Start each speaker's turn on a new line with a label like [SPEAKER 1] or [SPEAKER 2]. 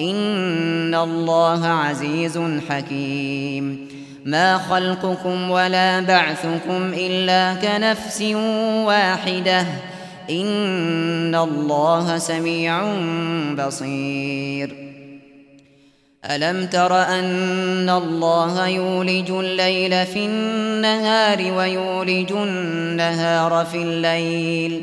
[SPEAKER 1] ان الله عزيز حكيم. ما خلقكم ولا بعثكم الا كنفس واحدة. ان الله سميع بصير. الم تر ان الله يولج الليل في النهار ويولج النهار في الليل